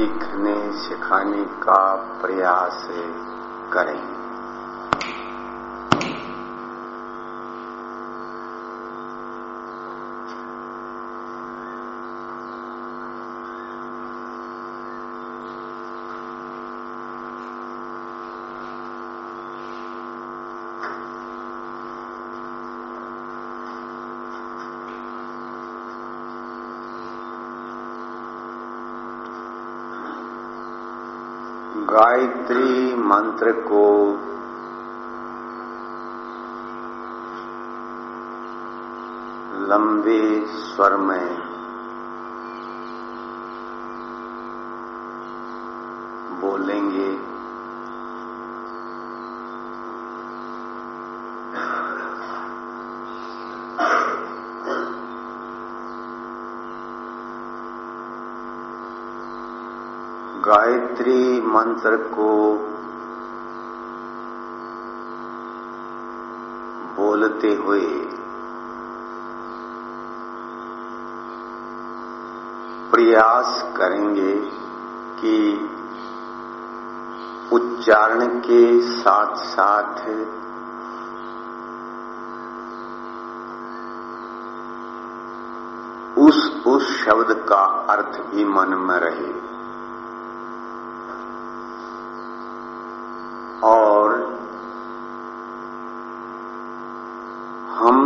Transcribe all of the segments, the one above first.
सीखने सिखाने का प्रयास करें गायत्री मंत्र को लंबे स्वर में बोलेंगे। गायत्री मंत्र को बोलते हुए प्रयास करेंगे कि उच्चारण के साथ साथ उस उस शब्द का अर्थ भी मन में रहे और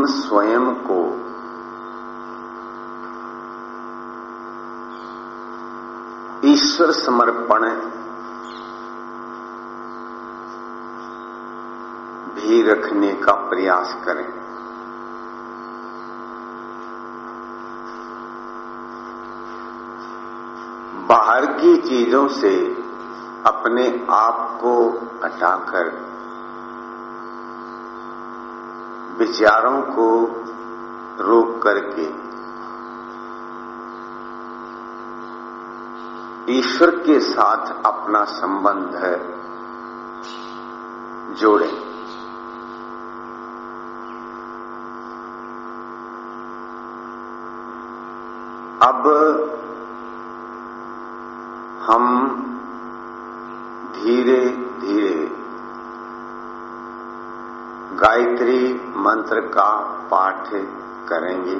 स्वयं को। ईश्वर समर्पण भी रखने का प्रयास करें। बाहर की चीज़ों से अपने आप को हटाकर विचारों को रोक करके। ईश्वर के साथ अपना संबंध है। जोड़ें। अब गायत्री मंत्र का पाठ करेंगे।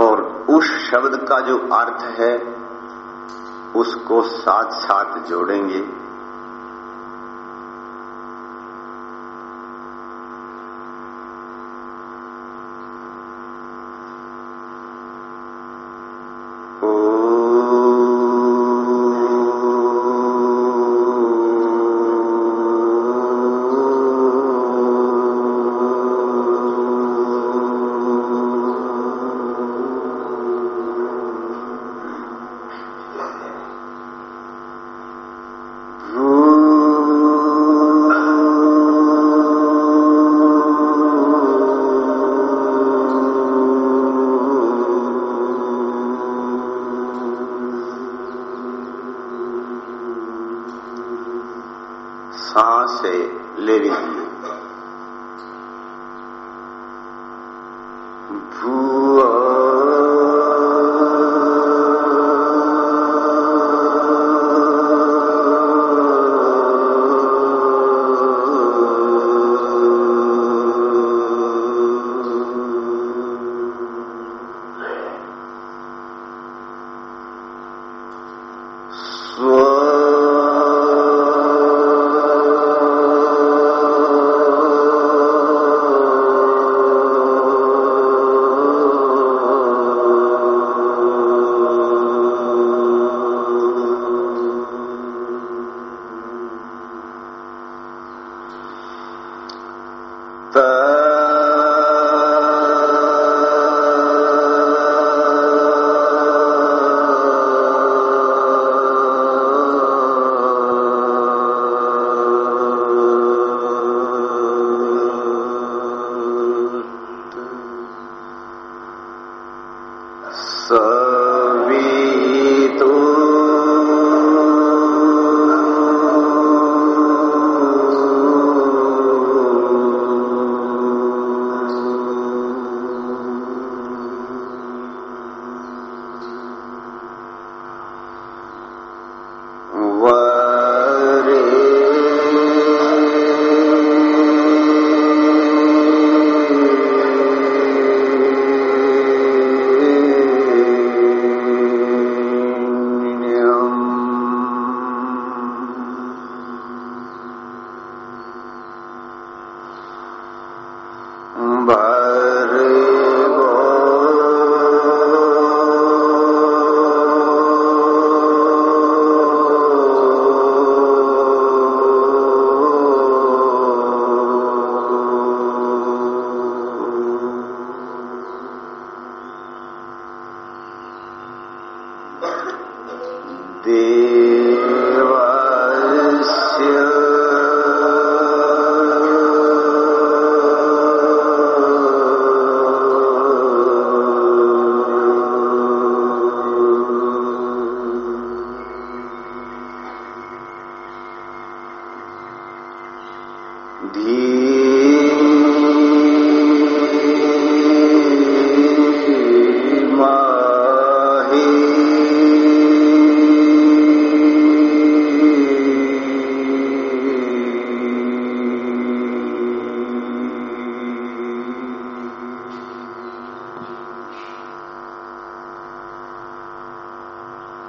और उस शब्द का जो अर्थ है, उसको साथ साथ जोड़ेंगे।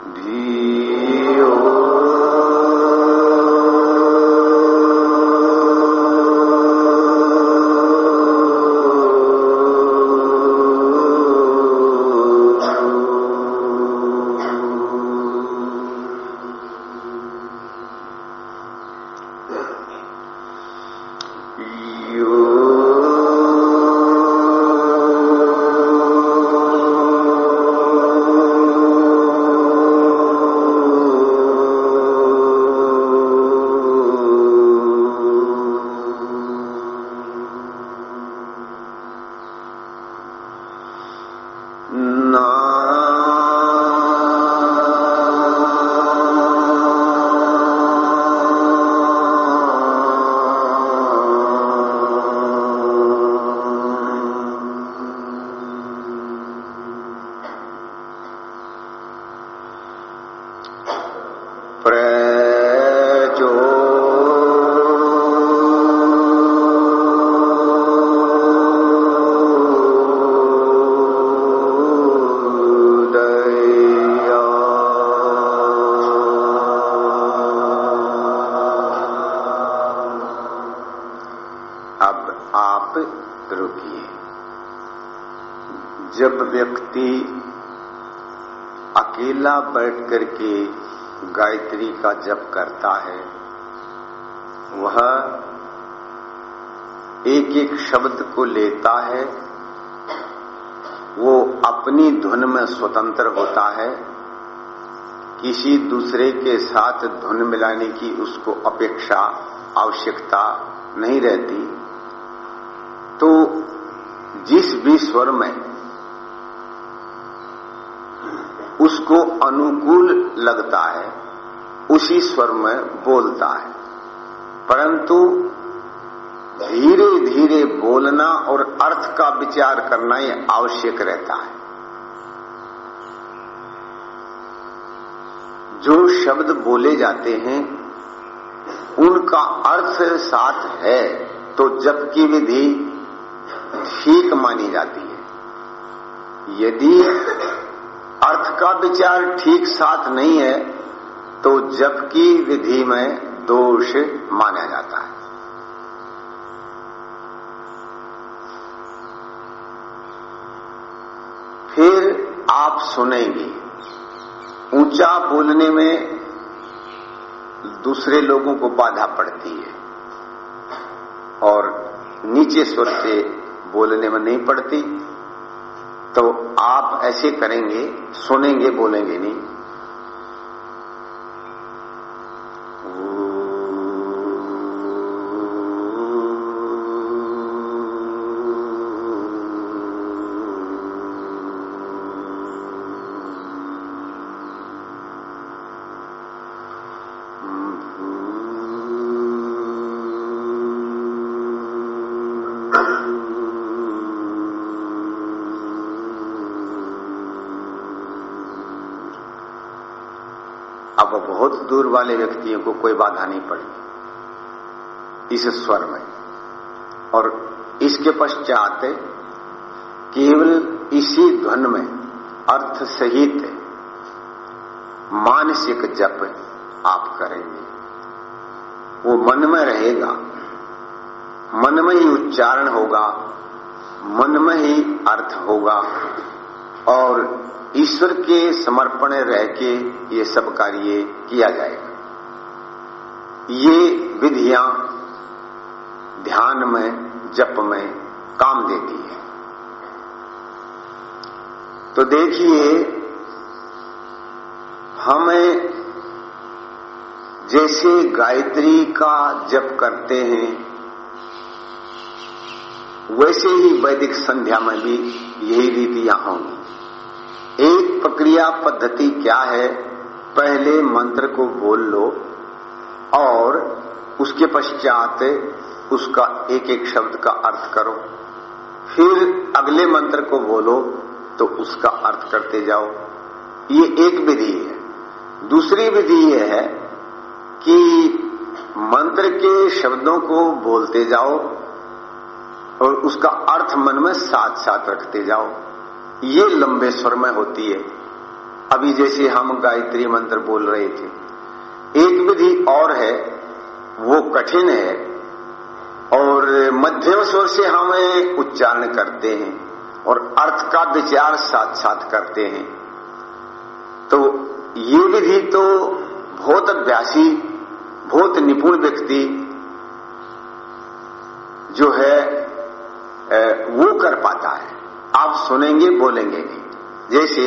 भी बैठ करके गायत्री का जप करता है, वह एक एक शब्द को लेता है, वो अपनी धुन में स्वतंत्र होता है, किसी दूसरे के साथ धुन मिलाने की उसको अपेक्षा, आवश्यकता नहीं रहती। तो जिस भी स्वर में उसको अनुकूल लगता है, उसी स्वर में बोलता है। परंतु धीरे धीरे बोलना और अर्थ का विचार करना ये आवश्यक रहता है। जो शब्द बोले जाते हैं, उनका अर्थ साथ है तो जब की विधि ठीक मानी जाती है। यदि अर्थ का विचार ठीक साथ नहीं है तो जबकि विधि में दोष माना जाता है। फिर आप सुनेंगे। ऊँचा बोलने में दूसरे लोगों को बाधा पड़ती है और नीचे स्वर से बोलने में नहीं पड़ती। तो आप ऐसे करेंगे सुनेंगे बोलेंगे नहीं। दूर वाले व्यक्तियों को कोई बाधा नहीं पड़ी इस स्वर में। और इसके पश्चात केवल इसी ध्वन में अर्थ सहित मानसिक जप आप करेंगे। वो मन में रहेगा। मन में ही उच्चारण होगा। मन में ही अर्थ होगा। और ईश्वर के समर्पण रह के ये सब कार्य किया जाएगा। ये विधियाँ ध्यान में जप में काम देती है। तो देखिए, हमें जैसे गायत्री का जप करते हैं, वैसे ही वैदिक संध्या में भी यही रीतियाँ होंगी। एक प्रक्रिया पद्धति क्या है? पहले मंत्र को बोल लो और उसके पश्चात उसका एक एक शब्द का अर्थ करो। फिर अगले मंत्र को बोलो तो उसका अर्थ करते जाओ। ये एक विधि है। दूसरी विधि यह है कि मंत्र के शब्दों को बोलते जाओ और उसका अर्थ मन में साथ साथ रखते जाओ। ये लंबे स्वर में होती है। अभी जैसे हम गायत्री मंत्र बोल रहे थे। एक विधि और है, वो कठिन है, और मध्यम स्वर से हम उच्चारण करते हैं, और अर्थ का विचार साथ साथ करते हैं। तो ये विधि तो बहुत अभ्यासी, बहुत निपुण व्यक्ति जो है वो कर पाता है। आप सुनेंगे बोलेंगे जैसे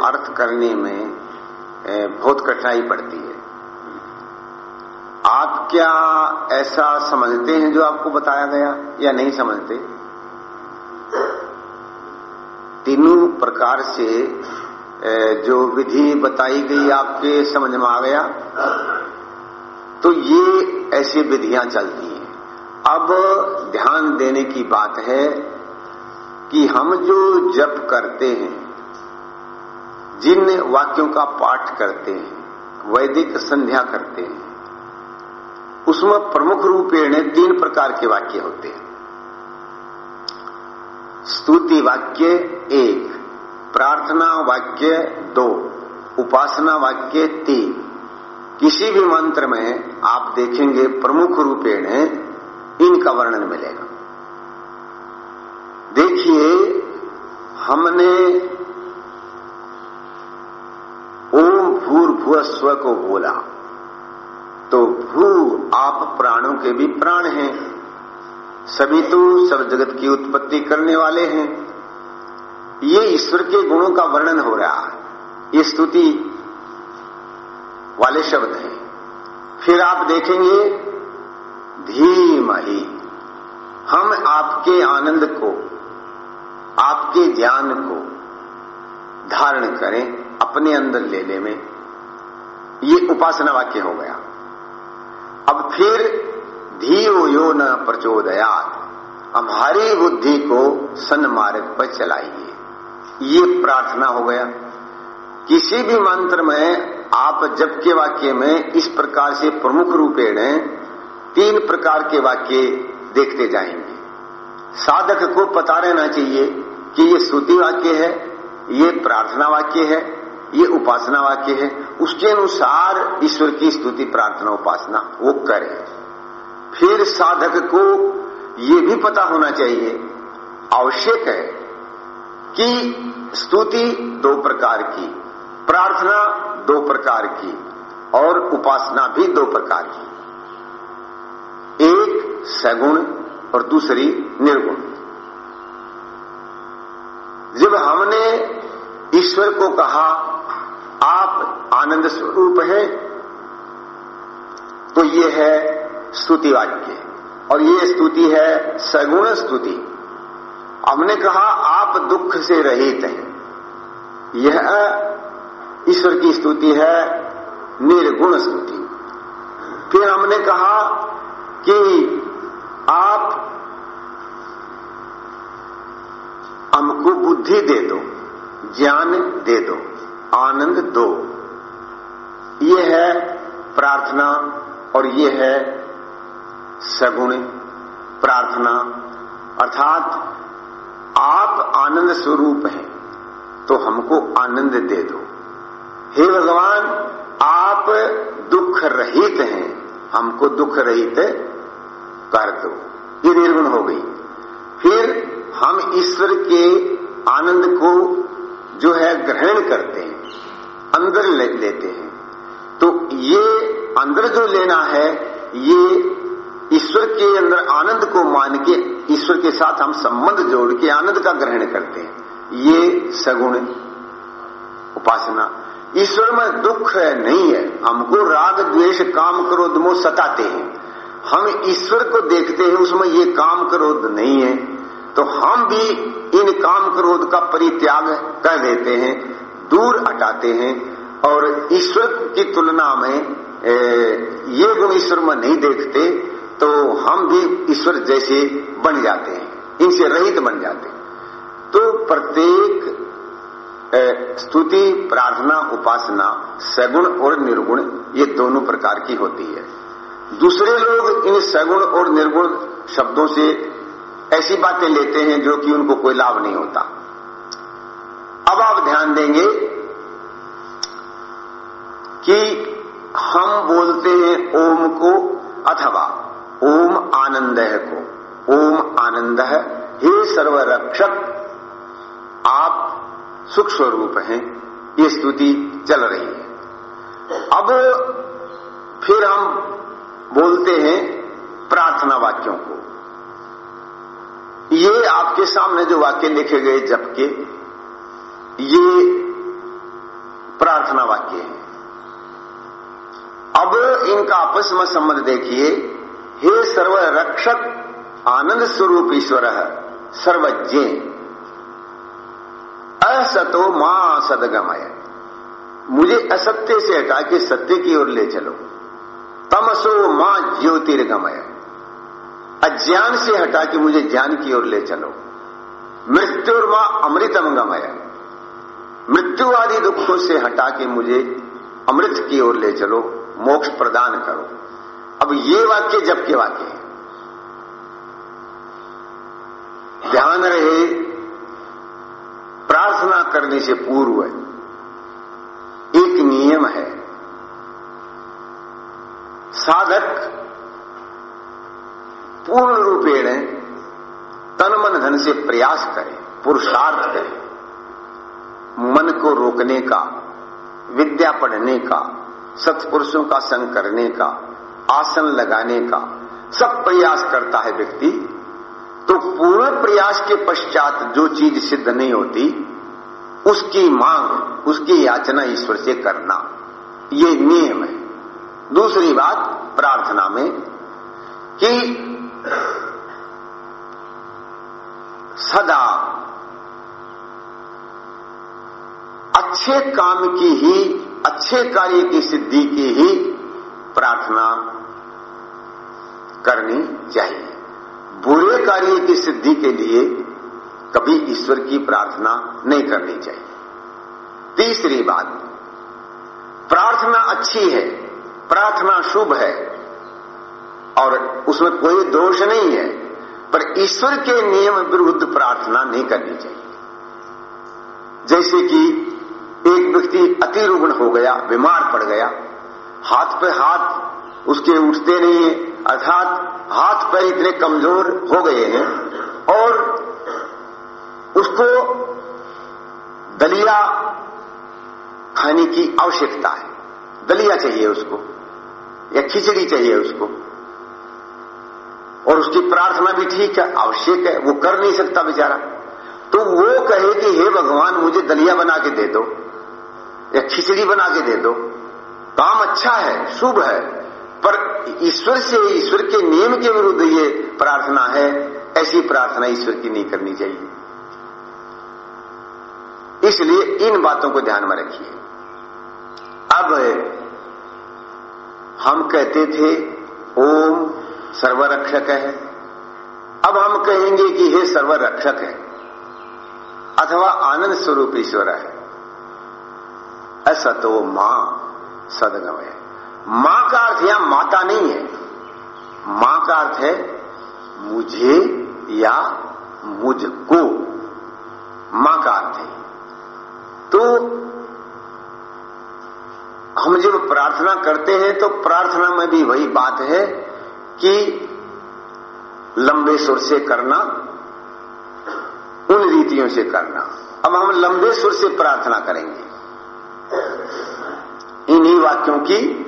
अर्थ करने में बहुत कठिनाई पड़ती है। आप क्या ऐसा समझते हैं जो आपको बताया गया, या नहीं समझते? तीनों प्रकार से जो विधि बताई गई आपके समझ में आ गया तो ये ऐसी विधियाँ चलती हैं। अब ध्यान देने की बात है कि हम जो जप करते हैं, जिन वाक्यों का पाठ करते हैं, वैदिक संध्या करते हैं, उसमें प्रमुख रूपेण तीन प्रकार के वाक्य होते हैं। स्तुति वाक्य एक, प्रार्थना वाक्य दो, उपासना वाक्य तीन। किसी भी मंत्र में आप देखेंगे प्रमुख रूपेण इनका वर्णन मिलेगा। देखिए, हमने ओम भूर भू स्व को बोला। तो भू आप प्राणों के भी प्राण हैं। सभी तो सब जगत की उत्पत्ति करने वाले हैं। ये ईश्वर के गुणों का वर्णन हो रहा है। ये स्तुति वाले शब्द हैं। फिर आप देखेंगे, धीम ही, हम आपके आनंद को आपके ज्ञान को धारण करें, अपने अंदर ले ले में। ये उपासना वाक्य हो गया। अब फिर धीयो यो न प्रचोदयात। हमारी बुद्धि को सन्मार्ग पर चलाइए। ये प्रार्थना हो गया। किसी भी मंत्र में आप जब के वाक्य में इस प्रकार से प्रमुख रूपेण तीन प्रकार के वाक्य देखते जाएँगे। साधक को पता रहना चाहिए। कि ये स्तुति वाक्य है, ये प्रार्थना वाक्य है, ये उपासना वाक्य है, उसके अनुसार ईश्वर की स्तुति, प्रार्थना, उपासना, वो करे। फिर साधक को ये भी पता होना चाहिए, आवश्यक है कि स्तुति दो प्रकार की, प्रार्थना दो प्रकार की और उपासना भी दो प्रकार की। एक सगुण और दूसरी निर्गुण। जब हमने ईश्वर को कहा, आप आनंद स्वरूप हैं तो ये है स्तुति वाक्य। और ये स्तुति है सगुण स्तुति। हमने कहा, आप दुख से रहित हैं। यह ईश्वर की स्तुति है, निर्गुण स्तुति। फिर हमने कहा कि आप हमको बुद्धि दे दो, ज्ञान दे दो, आनंद दो। ये है प्रार्थना और ये है सगुण प्रार्थना। अर्थात आप आनंद स्वरूप हैं तो हमको आनंद दे दो। हे भगवान, आप दुख रहित हैं, हमको दुख रहित कर दो। ये निर्गुण हो गई। फिर हम ईश्वर के आनंद को जो है ग्रहण करते हैं, अंदर ले, लेते हैं। तो ये अंदर जो लेना है, ये ईश्वर के अंदर आनंद को मान के, ईश्वर के साथ हम संबंध जोड़ के आनंद का ग्रहण करते हैं। ये सगुण उपासना। ईश्वर में दुख नहीं है। हमको राग, द्वेष, काम, क्रोध, मोह सताते हैं। हम ईश्वर को देखते हैं, उसमें ये काम, क्रोध नहीं है। तो हम भी इन काम क्रोध का परित्याग कर देते हैं, दूर हटाते हैं और ईश्वर की तुलना में ये गुण ईश्वर में नहीं देखते तो हम भी ईश्वर जैसे बन जाते हैं, इनसे रहित बन जाते हैं। तो प्रत्येक स्तुति, प्रार्थना, उपासना, सगुण और निर्गुण, ये दोनों प्रकार की होती है। दूसरे लोग इन सगुण और निर्गुण शब्दों से ऐसी बातें लेते हैं जो कि उनको कोई लाभ नहीं होता। अब आप ध्यान देंगे कि हम बोलते हैं ओम को अथवा, ओम आनंद है को। ओम आनंद है हे सर्वरक्षक, आप सुख स्वरूप हैं, ये स्तुति चल रही है। अब फिर हम बोलते हैं प्रार्थना वाक्यों को। ये आपके सामने जो वाक्य लिखे गए जबकि ये प्रार्थना वाक्य है। अब इनका आपस में संबंध देखिए। हे सर्व रक्षक आनंद स्वरूप ईश्वर, सर्वज्ञ। असतो माँ सदगमय। मुझे असत्य से हटा के सत्य की ओर ले चलो। तमसो माँ ज्योतिर्गमय। अज्ञान से हटा के मुझे ज्ञान की ओर ले चलो। मृत्यु और माँ अमृतम गमय। मृत्यु आदि दुखों से हटा के मुझे अमृत की ओर ले चलो, मोक्ष प्रदान करो। अब ये वाक्य जब के वाक्य है। ध्यान रहे, प्रार्थना करने से पूर्व एक नियम है। साधक पूर्ण रूपेण तन मन धन से प्रयास करें, पुरुषार्थ करें। मन को रोकने का, विद्या पढ़ने का, सत्पुरुषों का संग करने का, आसन लगाने का, सब प्रयास करता है व्यक्ति। तो पूर्ण प्रयास के पश्चात जो चीज़ सिद्ध नहीं होती, उसकी मांग, उसकी याचना ईश्वर से करना, ये नियम है। दूसरी बात प्रार्थना में कि सदा अच्छे काम की ही, अच्छे कार्य की सिद्धि की ही प्रार्थना करनी चाहिए। बुरे कार्य की सिद्धि के लिए कभी ईश्वर की प्रार्थना नहीं करनी चाहिए। तीसरी बात, प्रार्थना अच्छी है, प्रार्थना शुभ है और उसमें कोई दोष नहीं है, पर ईश्वर के नियम विरुद्ध प्रार्थना नहीं करनी चाहिए। जैसे कि एक व्यक्ति अति रुग्ण हो गया, बीमार पड़ गया, हाथ पे हाथ उसके उठते नहीं है, अर्थात हाथ पैर इतने कमज़ोर हो गए हैं, और उसको दलिया खाने की आवश्यकता है। दलिया चाहिए उसको, या खिचड़ी चाहिए उसको। और उसकी प्रार्थना भी ठीक है, आवश्यक है, वो कर नहीं सकता बेचारा। तो वो कहे कि, हे भगवान, मुझे दलिया बना के दे दो, या खिचड़ी बना के दे दो। काम अच्छा है, शुभ है, पर ईश्वर से, ईश्वर के नियम के विरुद्ध ये प्रार्थना है, ऐसी प्रार्थना ईश्वर की नहीं करनी चाहिए। इसलिए इन बातों को ध्यान में रखिए। अब हम कहते थे, ओम सर्वरक्षक है। अब हम कहेंगे कि हे सर्वरक्षक है, अथवा आनंद स्वरूप ईश्वर है। ऐसा तो माँ सदगम है। माँ का अर्थ यहाँ माता नहीं है। माँ का अर्थ है मुझे या मुझको। माँ का अर्थ है। तो हम जब प्रार्थना करते हैं तो प्रार्थना में भी वही बात है कि लंबे सुर से करना, उन रीतियों से करना। अब हम लंबे सुर से प्रार्थना करेंगे। इन्हीं वाक्यों की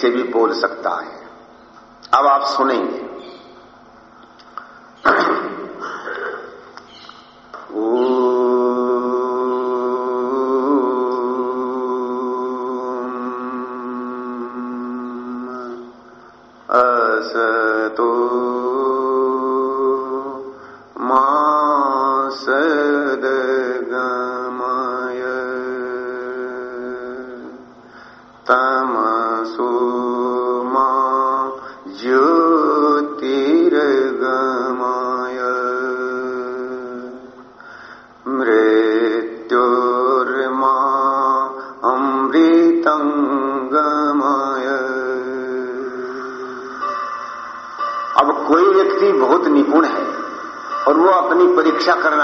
से भी बोल सकता है। अब आप सुनेंगे। असतो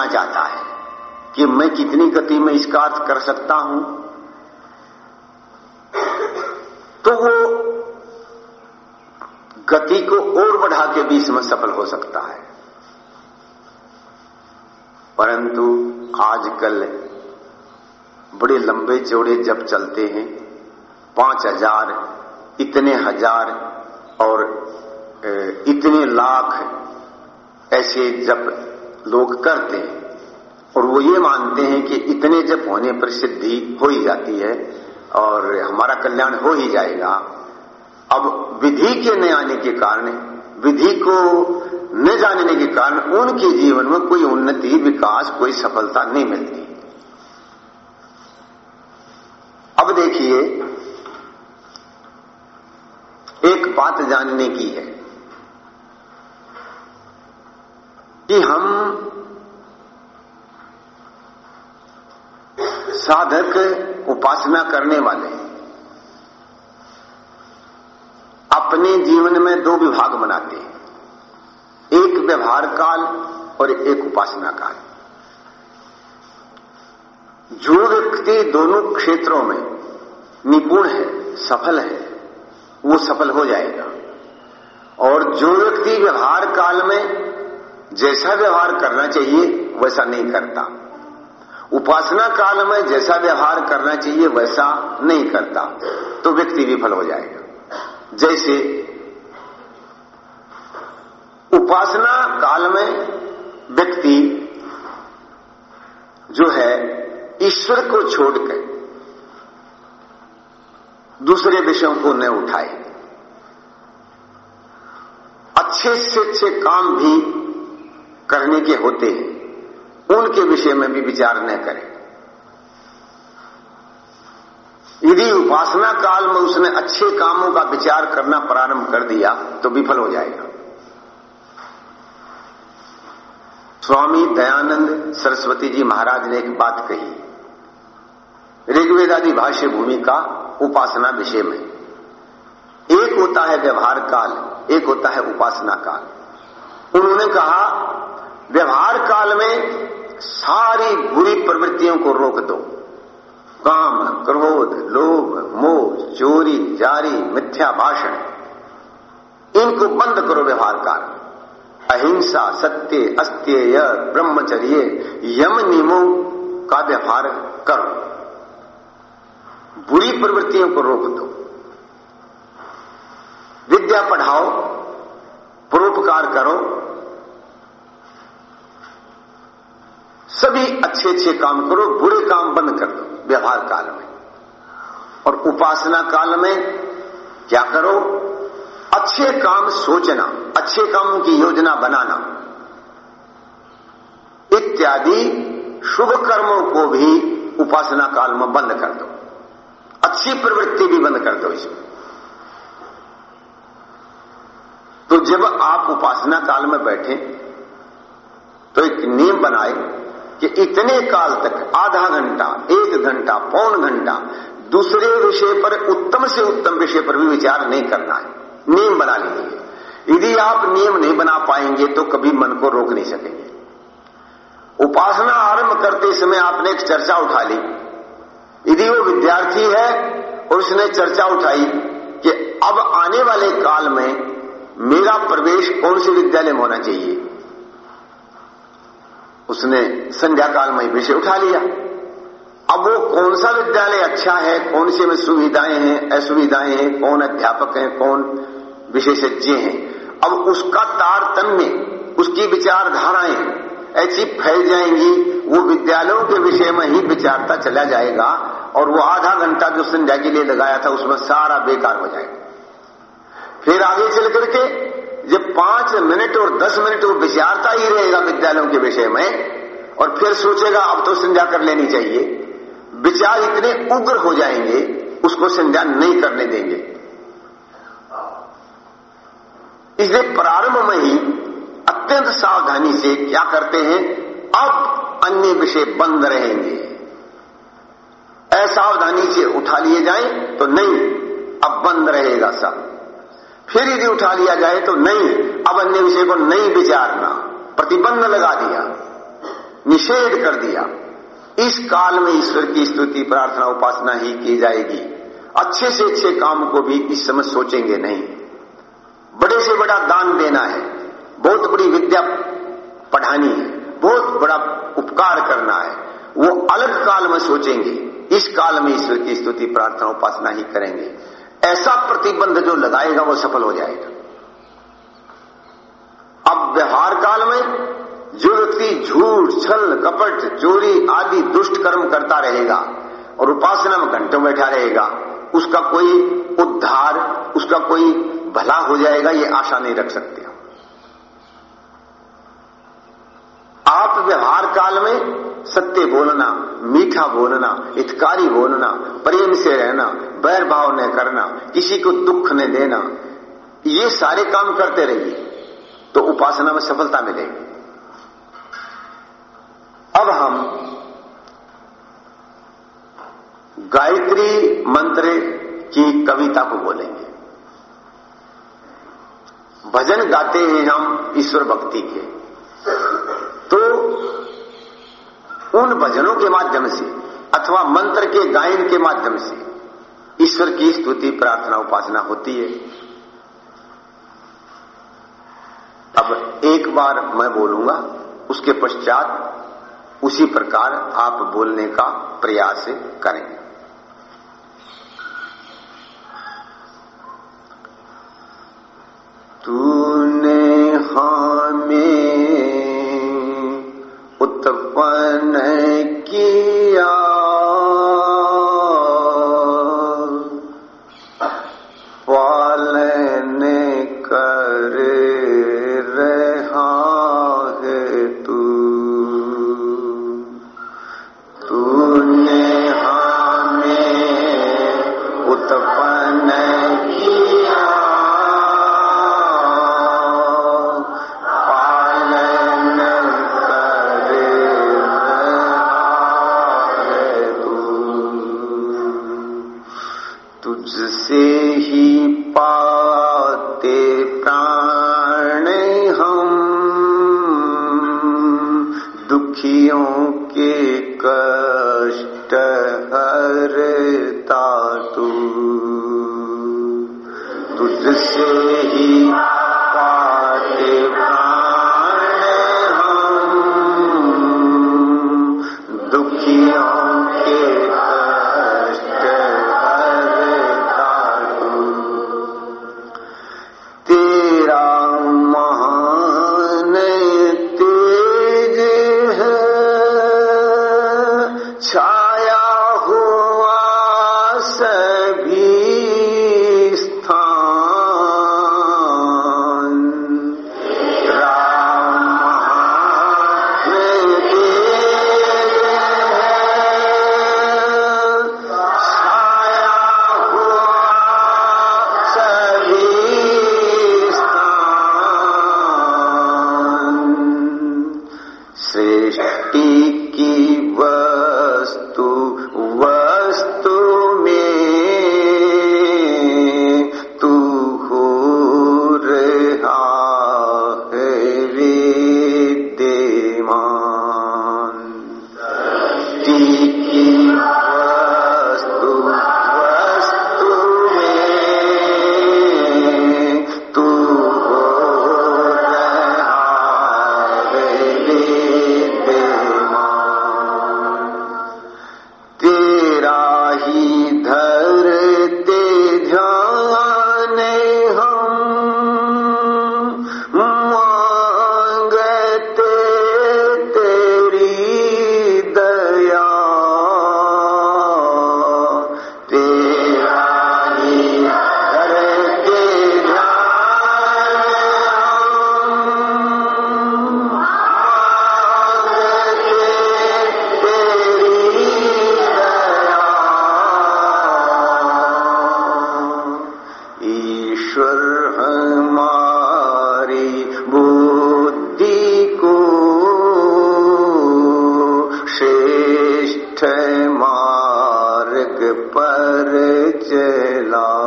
करना चाहता है कि मैं कितनी गति में इसका अर्थ कर सकता हूँ। तो वो गति को और बढ़ा के भी इसमें सफल हो सकता है। परंतु आजकल बड़े लंबे चौड़े जब चलते हैं, पाँच हज़ार, इतने हज़ार और इतने लाख ऐसे जब लोग करते हैं और वो ये मानते हैं कि इतने जप होने पर सिद्धि हो ही जाती है और हमारा कल्याण हो ही जाएगा, अब विधि के न आने के कारण, विधि को न जानने के कारण उनके जीवन में कोई उन्नति, विकास, कोई सफलता नहीं मिलती। अब देखिए, एक बात जानने की है कि हम साधक उपासना करने वाले अपने जीवन में दो विभाग बनाते हैं। एक व्यवहार काल और एक उपासना काल। जो व्यक्ति दोनों क्षेत्रों में निपुण है, सफल है, वो सफल हो जाएगा। और जो व्यक्ति व्यवहार काल में जैसा व्यवहार करना चाहिए, वैसा नहीं करता। उपासना काल में जैसा व्यवहार करना चाहिए, वैसा नहीं करता तो व्यक्ति विफल हो जाएगा। जैसे उपासना काल में व्यक्ति जो है, ईश्वर को छोड़कर दूसरे विषयों को न उठाए। अच्छे से अच्छे काम भी करने के होते हैं। उनके विषय में भी विचार न करें। यदि उपासना काल में उसने अच्छे कामों का विचार करना प्रारंभ कर दिया तो विफल हो जाएगा। स्वामी दयानंद सरस्वती जी महाराज ने एक बात कही। ऋग्वेदादि भाष्य भूमिका उपासना विषय में। एक होता है व्यवहार काल, एक होता है उपासना काल। उन्होंने कहा, व्यवहार काल में सारी बुरी प्रवृत्तियों को रोक दो। काम, क्रोध, लोभ, मोह, चोरी, जारी, मिथ्या, भाषण, इनको बंद करो व्यवहार काल अहिंसा, सत्य अस्त्यय ब्रह्मचर्य, यम नियमों का व्यवहार करो। बुरी प्रवृत्तियों को रोक दो। विद्या पढ़ाओ, परोपकार करो सभी अच्छे अच्छे काम करो, बुरे काम बंद कर दो, व्यवहार काल में। और उपासना काल में क्या करो? अच्छे काम सोचना, अच्छे कामों की योजना बनाना। इत्यादि शुभ कर्मों को भी उपासना काल में बंद कर दो। अच्छी प्रवृत्ति भी बंद कर दो इसमें। तो जब आप उपासना काल में बैठे तो एक नियम बनाए कि इतने काल तक, आधा घंटा, एक घंटा, पौन घंटा, दूसरे विषय पर, उत्तम से उत्तम विषय पर भी विचार नहीं करना है। नियम बना लीजिए। यदि आप नियम नहीं बना पाएँगे तो कभी मन को रोक नहीं सकेंगे। उपासना आरंभ करते समय आपने एक चर्चा उठा ली। यदि वो विद्यार्थी है, और उसने चर्चा उठाई कि अब आने वाले काल में मेरा प्रवेश कौन से विद्यालय में होना चाहिए? उसने संध्या काल में विषय उठा लिया। अब वो कौन सा विद्यालय अच्छा है, कौन से में सुविधाएँ हैं, असुविधाएँ हैं, कौन अध्यापक हैं, कौन विशेषज्ञ हैं। अब उसका तारतम्य, उसकी विचारधाराएँ ऐसी फैल जाएँगी, वो विद्यालयों के विषय में ही विचारता चला जाएगा और वो आधा घंटा जो संध्या के लिए लगाया था, उसमें सारा बेकार हो जाएगा। फिर आगे चल करके जब पाँच मिनट और दस मिनट वो विचारता ही रहेगा विद्यालयों के विषय में, और फिर सोचेगा, अब तो संध्या कर लेनी चाहिए। विचार इतने उग्र हो जाएँगे, उसको संध्या नहीं करने देंगे। इसलिए प्रारंभ में ही अत्यंत सावधानी से क्या करते हैं, अब अन्य विषय बंद रहेंगे। असावधानी से उठा लिए जाए तो नहीं, अब बंद रहेगा सब। फिर यदि उठा लिया जाए तो नहीं अब अन्य विषय को नहीं विचारना, प्रतिबंध लगा दिया, निषेध कर दिया। इस काल में ईश्वर की स्तुति, प्रार्थना, उपासना ही की जाएगी। अच्छे से अच्छे काम को भी इस समय सोचेंगे नहीं। बड़े से बड़ा दान देना है, बहुत बड़ी विद्या पढ़ानी है, बहुत बड़ा उपकार करना है, वो अलग काल में सोचेंगे। इस काल में ईश्वर की स्तुति, प्रार्थना, उपासना ही करेंगे। ऐसा प्रतिबंध जो लगाएगा वो सफल हो जाएगा। अब व्यवहार काल में जो व्यक्ति झूठ, छल, कपट, चोरी आदि दुष्ट कर्म करता रहेगा और उपासना में घंटों बैठा रहेगा, उसका कोई उद्धार, उसका कोई भला हो जाएगा, ये आशा नहीं रख सकते। आप व्यवहार काल में सत्य बोलना, मीठा बोलना, हितकारी बोलना, प्रेम से रहना, बैर भाव न करना, किसी को दुख न देना, ये सारे काम करते रहिए तो उपासना में सफलता मिलेगी। अब हम गायत्री मंत्र की कविता को बोलेंगे। भजन गाते हैं हम ईश्वर भक्ति के। तो उन भजनों के माध्यम से अथवा मंत्र के गायन के माध्यम से ईश्वर की स्तुति, प्रार्थना, उपासना होती है। अब एक बार मैं बोलूँगा, उसके पश्चात उसी प्रकार आप बोलने का प्रयास करें। तूने हमें उत्पन्न किया चला